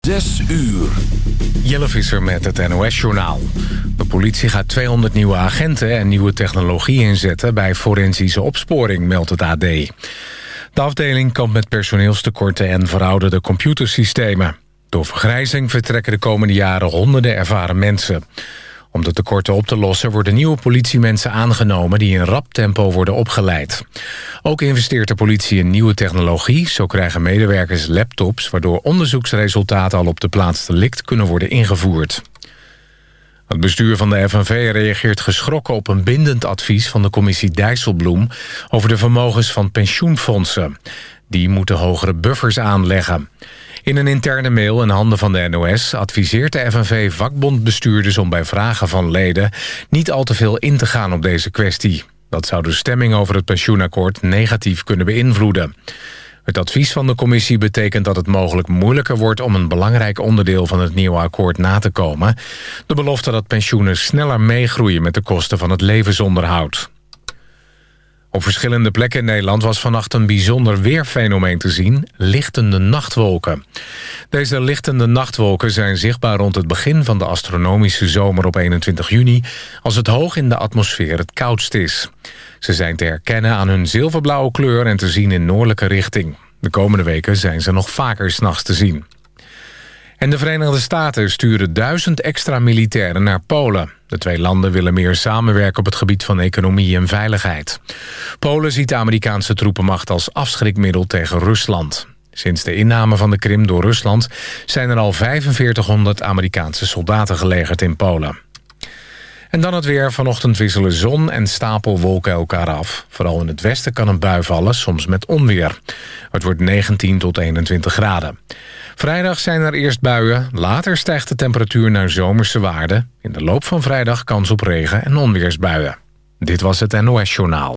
Zes uur. Jelle Visser met het NOS-journaal. De politie gaat 200 nieuwe agenten en nieuwe technologie inzetten... bij forensische opsporing, meldt het AD. De afdeling kampt met personeelstekorten en verouderde computersystemen. Door vergrijzing vertrekken de komende jaren honderden ervaren mensen. Om de tekorten op te lossen worden nieuwe politiemensen aangenomen... die in rap tempo worden opgeleid. Ook investeert de politie in nieuwe technologie. Zo krijgen medewerkers laptops... waardoor onderzoeksresultaten al op de plaats delict kunnen worden ingevoerd. Het bestuur van de FNV reageert geschrokken op een bindend advies... van de commissie Dijsselbloem over de vermogens van pensioenfondsen. Die moeten hogere buffers aanleggen. In een interne mail in handen van de NOS adviseert de FNV vakbondbestuurders om bij vragen van leden niet al te veel in te gaan op deze kwestie. Dat zou de stemming over het pensioenakkoord negatief kunnen beïnvloeden. Het advies van de commissie betekent dat het mogelijk moeilijker wordt... om een belangrijk onderdeel van het nieuwe akkoord na te komen. De belofte dat pensioenen sneller meegroeien met de kosten van het levensonderhoud. Op verschillende plekken in Nederland was vannacht een bijzonder weerfenomeen te zien, lichtende nachtwolken. Deze lichtende nachtwolken zijn zichtbaar rond het begin van de astronomische zomer op 21 juni, als het hoog in de atmosfeer het koudst is. Ze zijn te herkennen aan hun zilverblauwe kleur en te zien in noordelijke richting. De komende weken zijn ze nog vaker s'nachts te zien. En de Verenigde Staten sturen duizend extra militairen naar Polen. De twee landen willen meer samenwerken op het gebied van economie en veiligheid. Polen ziet de Amerikaanse troepenmacht als afschrikmiddel tegen Rusland. Sinds de inname van de Krim door Rusland zijn er al 4500 Amerikaanse soldaten gelegerd in Polen. En dan het weer. Vanochtend wisselen zon en stapelwolken elkaar af. Vooral in het westen kan een bui vallen, soms met onweer. Het wordt 19 tot 21 graden. Vrijdag zijn er eerst buien, later stijgt de temperatuur naar zomerse waarden. In de loop van vrijdag kans op regen en onweersbuien. Dit was het NOS Journaal.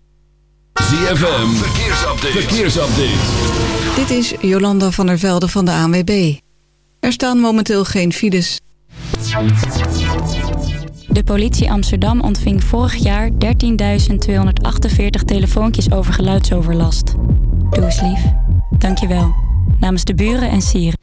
ZFM, verkeersupdate. verkeersupdate. Dit is Jolanda van der Velde van de ANWB. Er staan momenteel geen files. De politie Amsterdam ontving vorig jaar 13.248 telefoontjes over geluidsoverlast. Doe eens lief. Dank je wel. Namens de buren en sieren.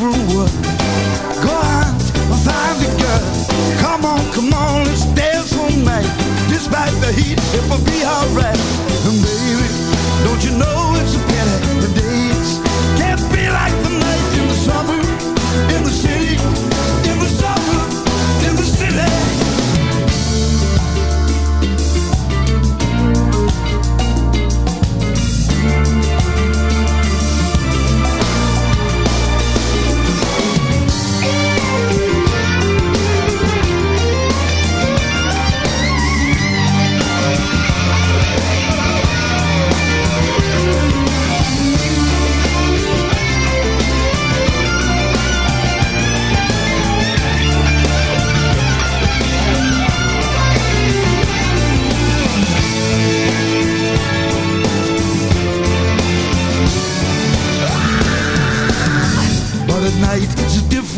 through. Go on, find the girl. Come on, come on, let's dance all night. Despite the heat, it will be alright. And baby, don't you know it's a pity the days can't be like the nights in the summer.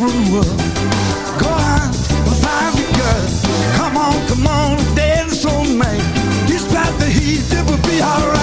rule. Go on, find your girl. Come on, come on, dance on me. Despite the heat, it will be alright.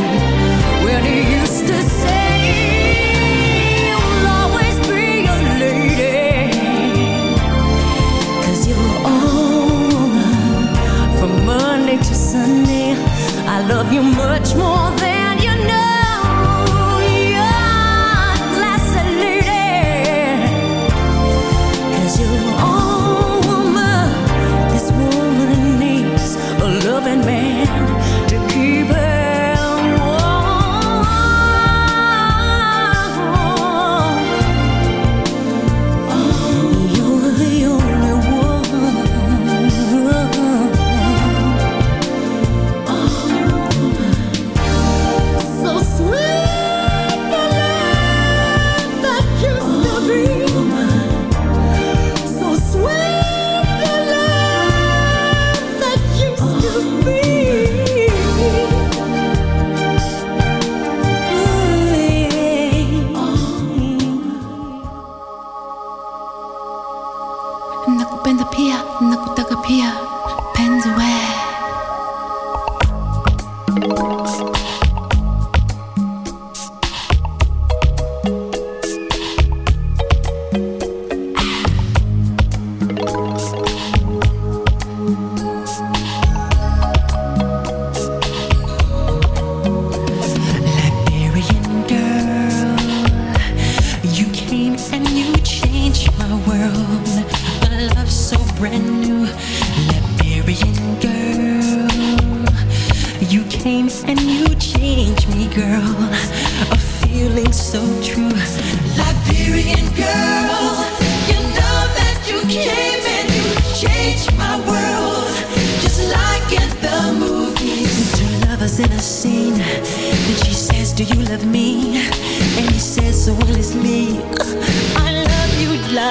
honey I love you much more than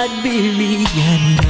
Siberian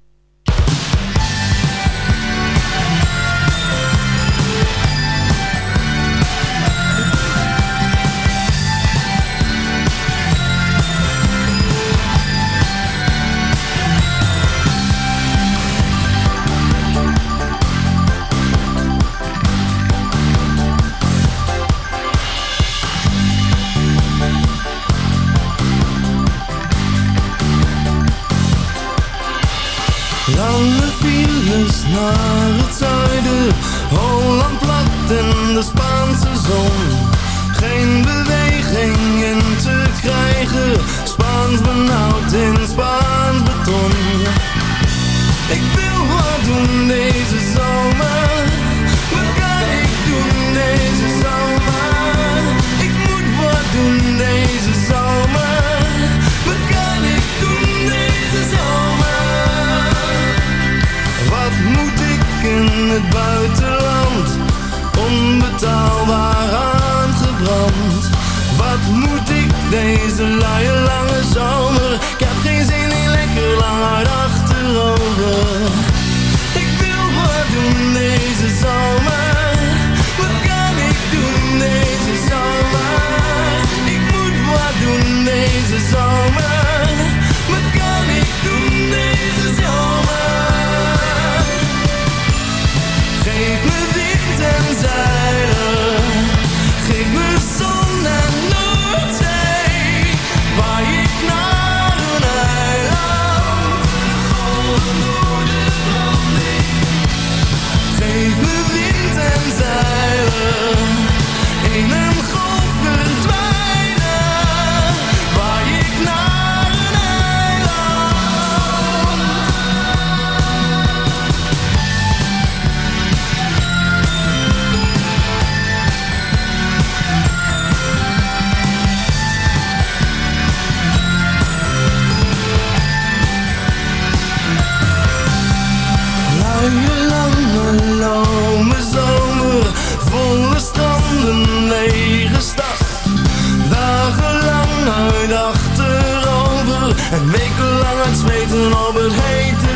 de Spaanse zon. Geen beweging in te krijgen, Spaans benauwd in Spaans beton. Ik wil wat doen deze zomer, wat kan ik doen deze zomer? Ik moet wat doen deze zomer, wat kan ik doen deze zomer? Wat moet ik in het buiten? a liar.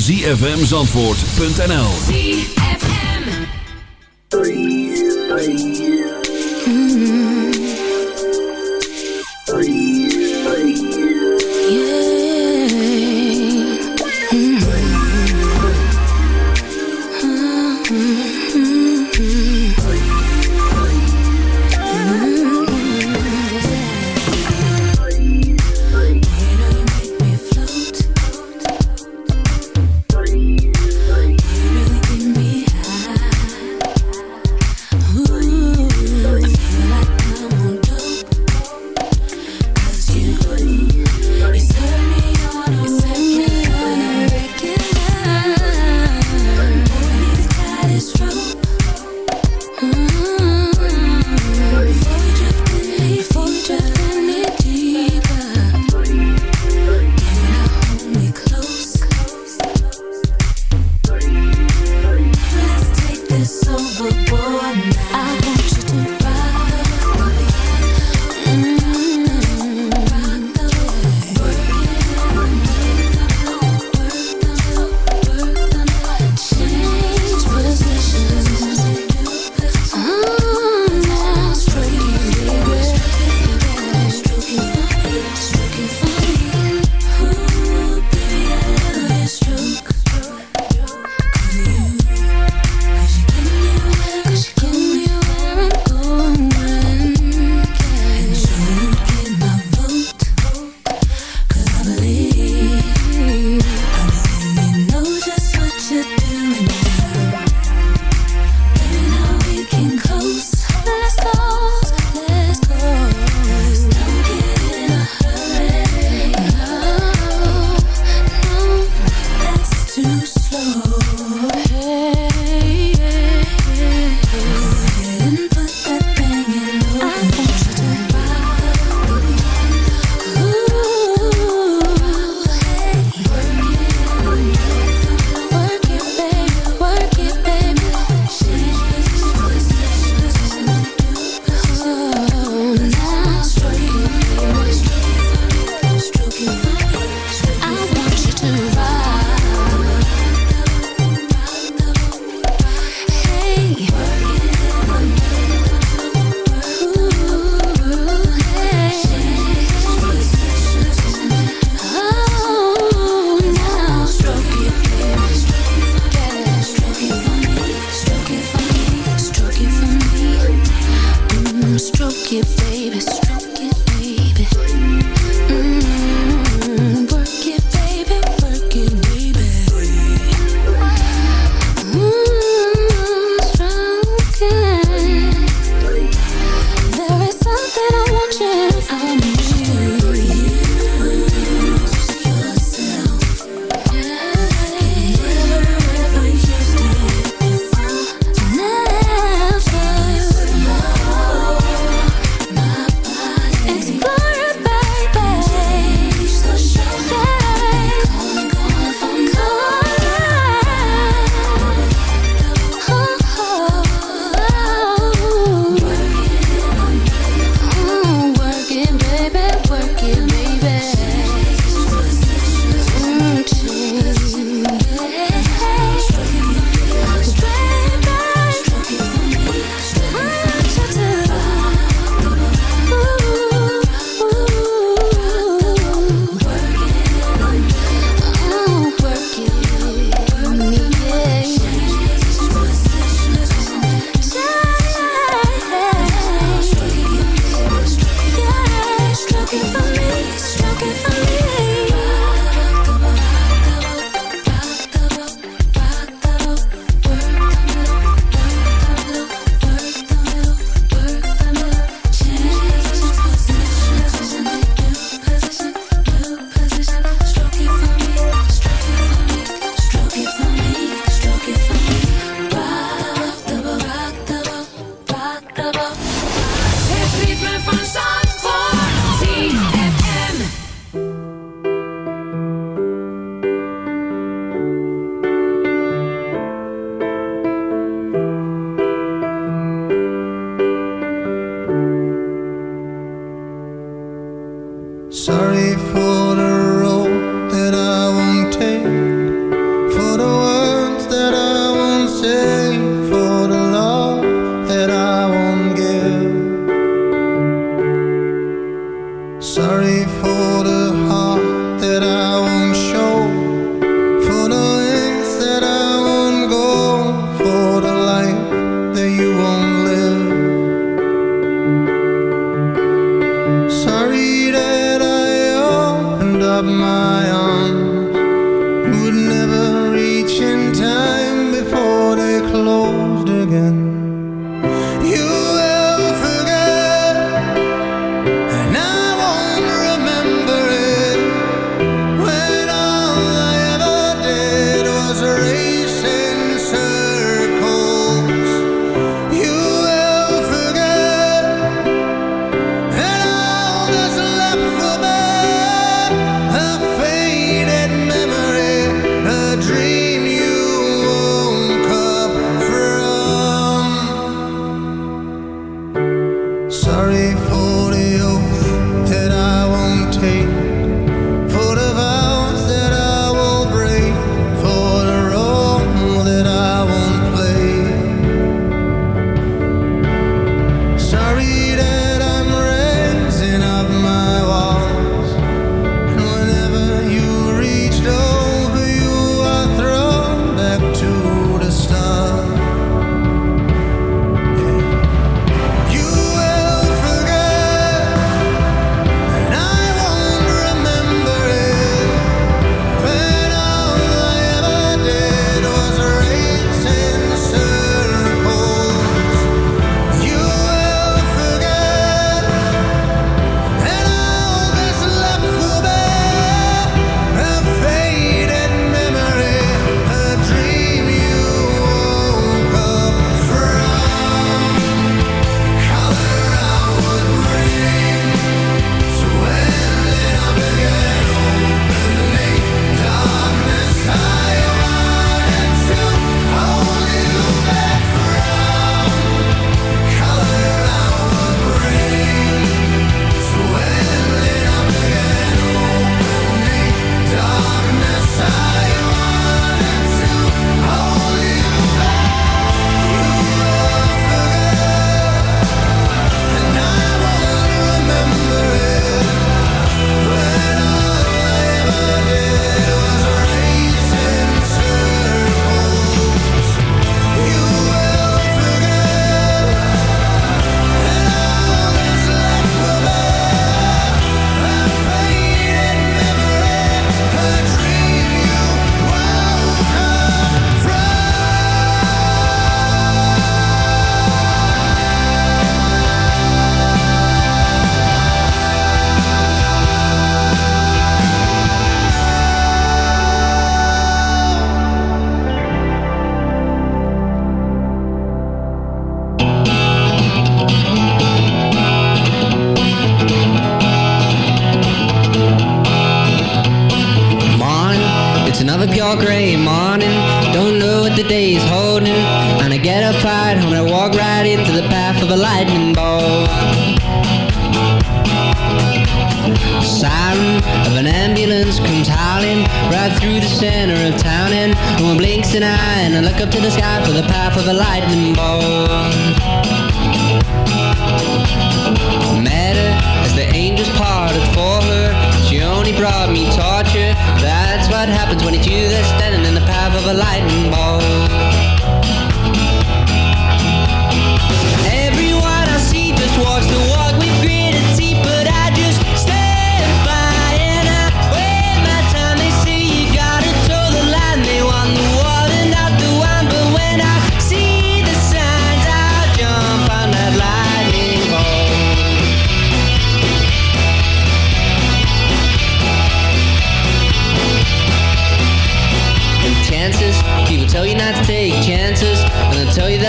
www.zfmzandvoort.nl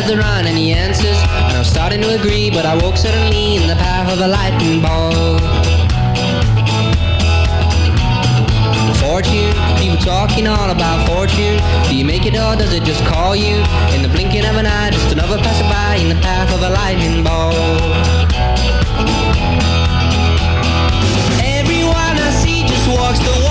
of the run, and he answers. And I'm starting to agree, but I woke suddenly in the path of a lightning ball. Fortune, people talking all about fortune. Do you make it or does it just call you? In the blinking of an eye, just another passerby in the path of a lightning ball. Everyone I see just walks the walk.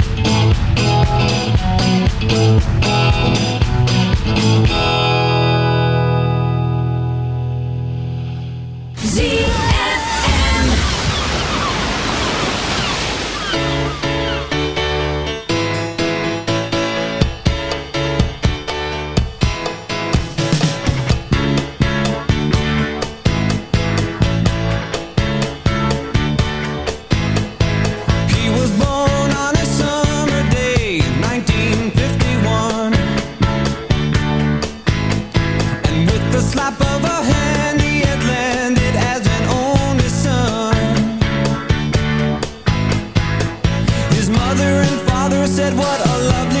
said what a lovely